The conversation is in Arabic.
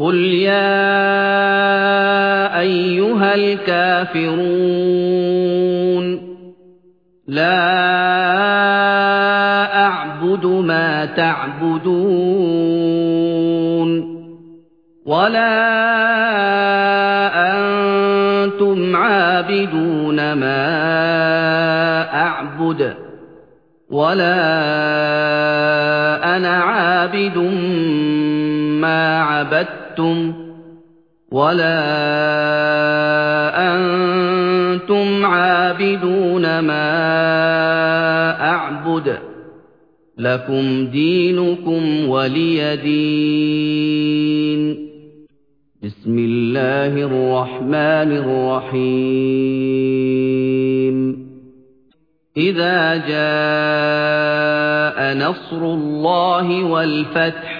قُلْ يَا أَيُّهَا الْكَافِرُونَ لَا أَعْبُدُ مَا تَعْبُدُونَ وَلَا أَنتُمْ عَابِدُونَ مَا أَعْبُدُ وَلَا أَنَا عَابِدٌ مَا عَبَدتُّمْ وَلَا أَنتُمْ عَابِدُونَ مَا أَعْبُدُ لَكُمْ دِينُكُمْ وَلِيَ دِينِ بسم الله الرحمن الرحيم إذا جاء نصر الله والفتح